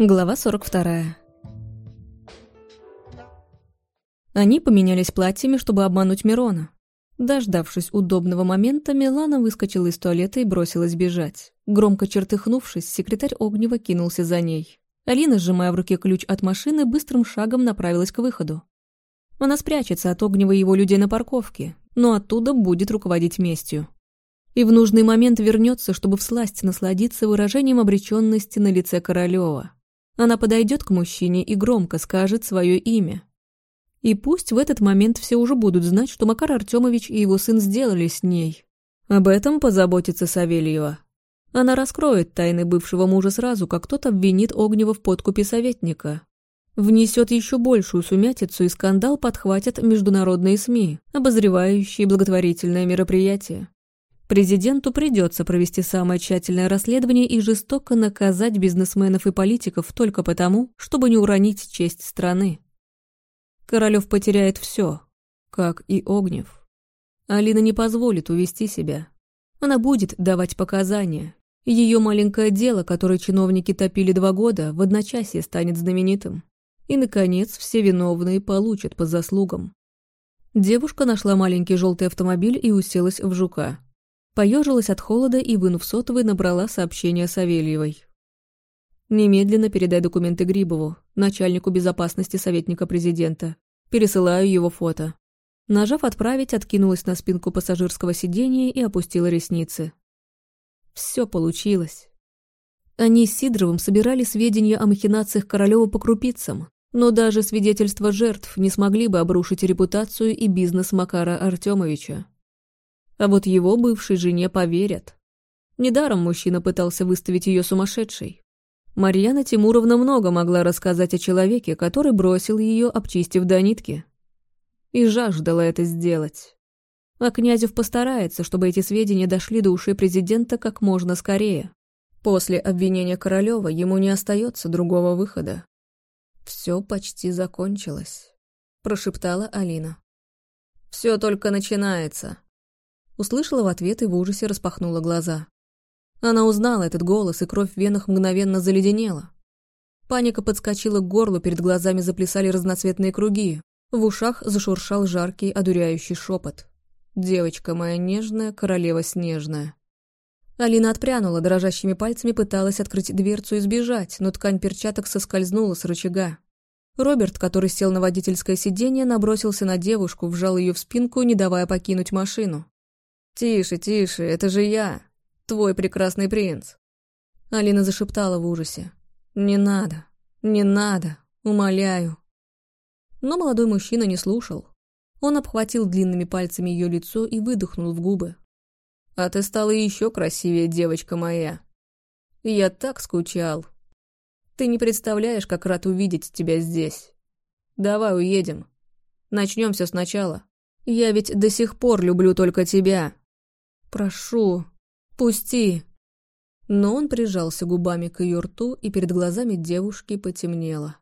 Глава 42. Они поменялись платьями, чтобы обмануть Мирона. Дождавшись удобного момента, Милана выскочила из туалета и бросилась бежать. Громко чертыхнувшись, секретарь Огнева кинулся за ней. Алина, сжимая в руке ключ от машины, быстрым шагом направилась к выходу. Она спрячется от Огнева и его людей на парковке, но оттуда будет руководить местью. И в нужный момент вернется, чтобы всласть насладиться выражением обреченности на лице Королева. Она подойдет к мужчине и громко скажет свое имя. И пусть в этот момент все уже будут знать, что Макар Артемович и его сын сделали с ней. Об этом позаботится Савельева. Она раскроет тайны бывшего мужа сразу, как тот обвинит Огнева в подкупе советника. Внесет еще большую сумятицу и скандал подхватят международные СМИ, обозревающие благотворительное мероприятие. Президенту придется провести самое тщательное расследование и жестоко наказать бизнесменов и политиков только потому, чтобы не уронить честь страны. Королёв потеряет все, как и Огнев. Алина не позволит увести себя. Она будет давать показания. Ее маленькое дело, которое чиновники топили два года, в одночасье станет знаменитым. И, наконец, все виновные получат по заслугам. Девушка нашла маленький желтый автомобиль и уселась в жука. Поежилась от холода и, вынув сотовый, набрала сообщение Савельевой. «Немедленно передай документы Грибову, начальнику безопасности советника президента. Пересылаю его фото». Нажав «Отправить», откинулась на спинку пассажирского сиденья и опустила ресницы. Все получилось. Они с Сидоровым собирали сведения о махинациях Королёва по крупицам, но даже свидетельства жертв не смогли бы обрушить репутацию и бизнес Макара Артемовича. А вот его бывшей жене поверят. Недаром мужчина пытался выставить ее сумасшедшей. Марьяна Тимуровна много могла рассказать о человеке, который бросил ее, обчистив до нитки. И жаждала это сделать. А Князев постарается, чтобы эти сведения дошли до ушей президента как можно скорее. После обвинения Королева ему не остается другого выхода. «Все почти закончилось», — прошептала Алина. «Все только начинается», Услышала в ответ и в ужасе распахнула глаза. Она узнала этот голос, и кровь в венах мгновенно заледенела. Паника подскочила к горлу, перед глазами заплясали разноцветные круги. В ушах зашуршал жаркий, одуряющий шепот. «Девочка моя нежная, королева снежная». Алина отпрянула, дрожащими пальцами пыталась открыть дверцу и сбежать, но ткань перчаток соскользнула с рычага. Роберт, который сел на водительское сиденье, набросился на девушку, вжал ее в спинку, не давая покинуть машину. «Тише, тише, это же я, твой прекрасный принц!» Алина зашептала в ужасе. «Не надо, не надо, умоляю!» Но молодой мужчина не слушал. Он обхватил длинными пальцами ее лицо и выдохнул в губы. «А ты стала еще красивее, девочка моя. Я так скучал. Ты не представляешь, как рад увидеть тебя здесь. Давай уедем. Начнем все сначала. Я ведь до сих пор люблю только тебя, «Прошу, пусти!» Но он прижался губами к ее рту, и перед глазами девушки потемнело.